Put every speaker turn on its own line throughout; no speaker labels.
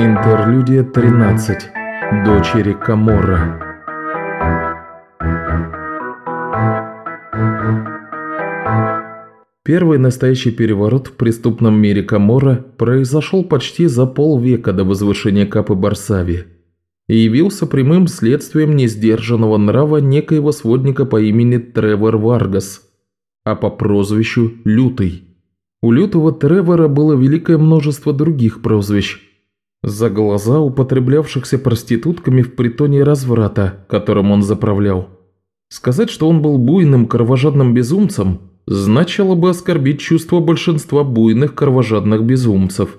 Интерлюдия 13. Дочери Каморра. Первый настоящий переворот в преступном мире Камора произошел почти за полвека до возвышения Капы Барсави и явился прямым следствием несдержанного нрава некоего сводника по имени Тревор Варгас, а по прозвищу Лютый. У лютого Тревора было великое множество других прозвищ – за глаза употреблявшихся проститутками в притоне разврата, которым он заправлял. Сказать, что он был буйным кровожадным безумцем, значило бы оскорбить чувство большинства буйных кровожадных безумцев.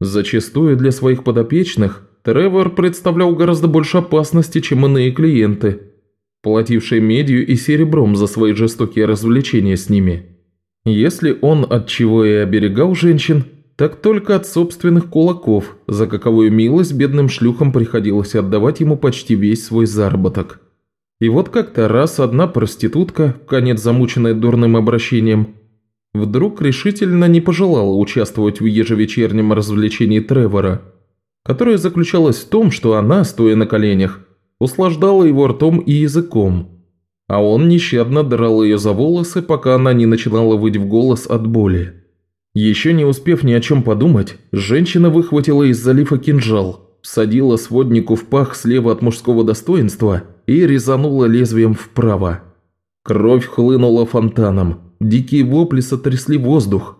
Зачастую для своих подопечных Тревор представлял гораздо больше опасности, чем иные клиенты, платившие медью и серебром за свои жестокие развлечения с ними. Если он от чего и оберегал женщин, так только от собственных кулаков, за каковую милость бедным шлюхам приходилось отдавать ему почти весь свой заработок. И вот как-то раз одна проститутка, конец замученная дурным обращением, вдруг решительно не пожелала участвовать в ежевечернем развлечении Тревора, которое заключалось в том, что она, стоя на коленях, услаждала его ртом и языком, а он нещадно драл ее за волосы, пока она не начинала выть в голос от боли. Еще не успев ни о чем подумать, женщина выхватила из залива кинжал, всадила своднику в пах слева от мужского достоинства и резанула лезвием вправо. Кровь хлынула фонтаном, дикие вопли сотрясли воздух.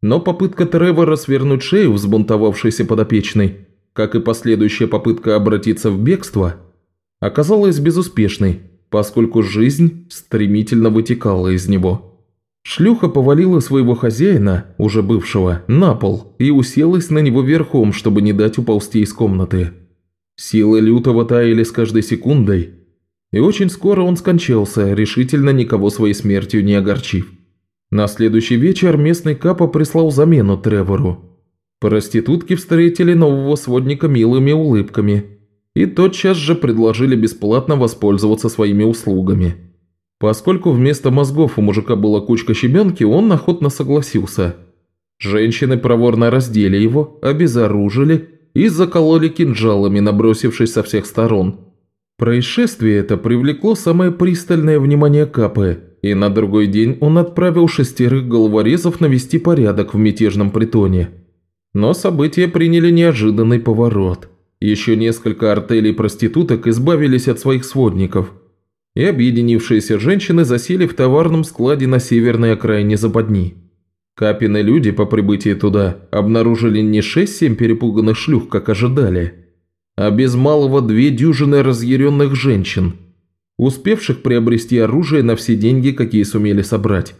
Но попытка Тревора свернуть шею взбунтовавшейся подопечной, как и последующая попытка обратиться в бегство, оказалась безуспешной, поскольку жизнь стремительно вытекала из него. Шлюха повалила своего хозяина, уже бывшего, на пол и уселась на него верхом, чтобы не дать уползти из комнаты. Силы лютого таяли с каждой секундой, и очень скоро он скончался, решительно никого своей смертью не огорчив. На следующий вечер местный капа прислал замену Тревору. Проститутки встретили нового сводника милыми улыбками и тотчас же предложили бесплатно воспользоваться своими услугами. Поскольку вместо мозгов у мужика была кучка щебенки, он охотно согласился. Женщины проворно раздели его, обезоружили и закололи кинжалами, набросившись со всех сторон. Происшествие это привлекло самое пристальное внимание Капы, и на другой день он отправил шестерых головорезов навести порядок в мятежном притоне. Но события приняли неожиданный поворот. Еще несколько артелей проституток избавились от своих сводников – и объединившиеся женщины засели в товарном складе на северной окраине западни. Капины люди по прибытии туда обнаружили не шесть-семь перепуганных шлюх, как ожидали, а без малого две дюжины разъяренных женщин, успевших приобрести оружие на все деньги, какие сумели собрать.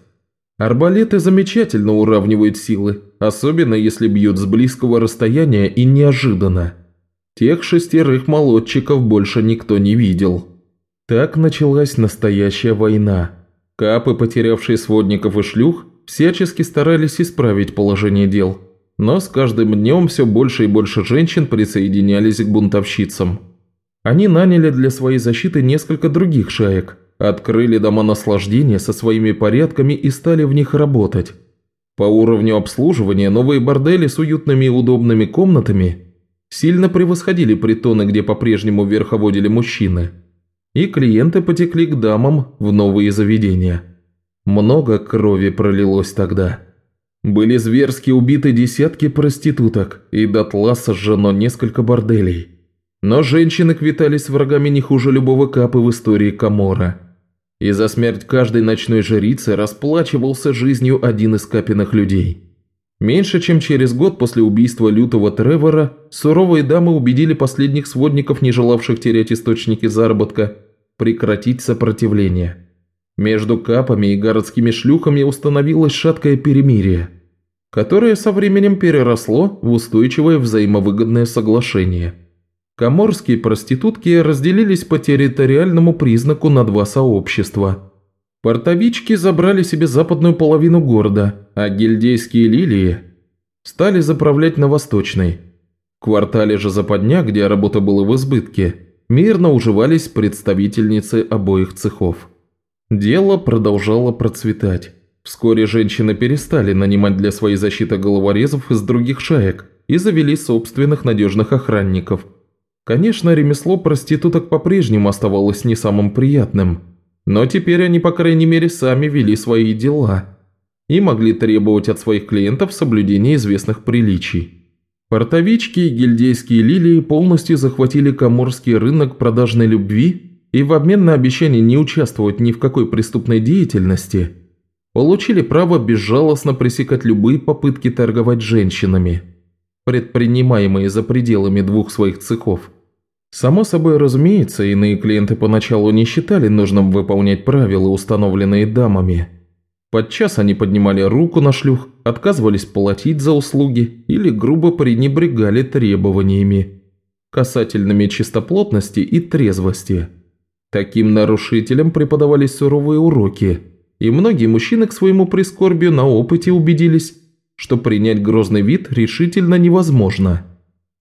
Арбалеты замечательно уравнивают силы, особенно если бьют с близкого расстояния и неожиданно. Тех шестерых молодчиков больше никто не видел. Так началась настоящая война. Капы, потерявшие сводников и шлюх, всячески старались исправить положение дел. Но с каждым днем все больше и больше женщин присоединялись к бунтовщицам. Они наняли для своей защиты несколько других шаек, открыли дома наслаждения со своими порядками и стали в них работать. По уровню обслуживания новые бордели с уютными и удобными комнатами сильно превосходили притоны, где по-прежнему верховодили мужчины – и клиенты потекли к дамам в новые заведения. Много крови пролилось тогда. Были зверски убиты десятки проституток и дотла сожжено несколько борделей. Но женщины квитались врагами не хуже любого капы в истории Камора. И за смерть каждой ночной жрицы расплачивался жизнью один из капиных людей. Меньше чем через год после убийства лютого Тревора суровые дамы убедили последних сводников, не желавших терять источники заработка, прекратить сопротивление. Между капами и городскими шлюхами установилось шаткое перемирие, которое со временем переросло в устойчивое взаимовыгодное соглашение. Коморские проститутки разделились по территориальному признаку на два сообщества. Портовички забрали себе западную половину города, а гильдейские лилии стали заправлять на восточной. В квартале же западня, где работа была в избытке, мирно уживались представительницы обоих цехов. Дело продолжало процветать. Вскоре женщины перестали нанимать для своей защиты головорезов из других шаек, и завели собственных надежных охранников. Конечно, ремесло проституток по-прежнему оставалось не самым приятным, но теперь они, по крайней мере, сами вели свои дела и могли требовать от своих клиентов соблюдения известных приличий. Портовички и гильдейские лилии полностью захватили коморский рынок продажной любви и в обмен на обещание не участвовать ни в какой преступной деятельности получили право безжалостно пресекать любые попытки торговать женщинами – предпринимаемые за пределами двух своих цехов. Само собой разумеется, иные клиенты поначалу не считали нужным выполнять правила, установленные дамами. Подчас они поднимали руку на шлюх, отказывались платить за услуги или грубо пренебрегали требованиями, касательными чистоплотности и трезвости. Таким нарушителям преподавались суровые уроки, и многие мужчины к своему прискорбию на опыте убедились, что принять грозный вид решительно невозможно.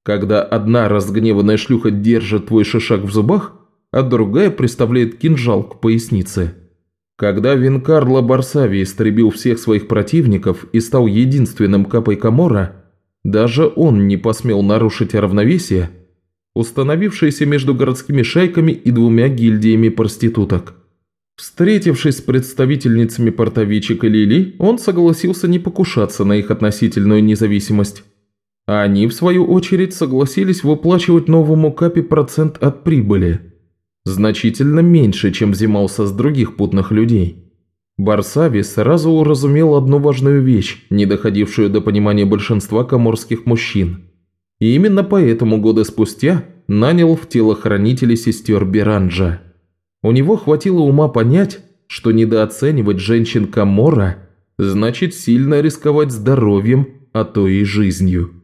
Когда одна разгневанная шлюха держит твой шишак в зубах, а другая приставляет кинжал к пояснице. Когда Винкарло Барсави истребил всех своих противников и стал единственным капой Камора, даже он не посмел нарушить равновесие, установившееся между городскими шайками и двумя гильдиями проституток. Встретившись с представительницами портовичек и Лили, он согласился не покушаться на их относительную независимость. А они, в свою очередь, согласились выплачивать новому Капе процент от прибыли. Значительно меньше, чем взимался с других путных людей. Барсави сразу уразумел одну важную вещь, не доходившую до понимания большинства коморских мужчин. И именно поэтому годы спустя нанял в телохранители сестер Биранджа. У него хватило ума понять, что недооценивать женщин Камора значит сильно рисковать здоровьем, а то и жизнью.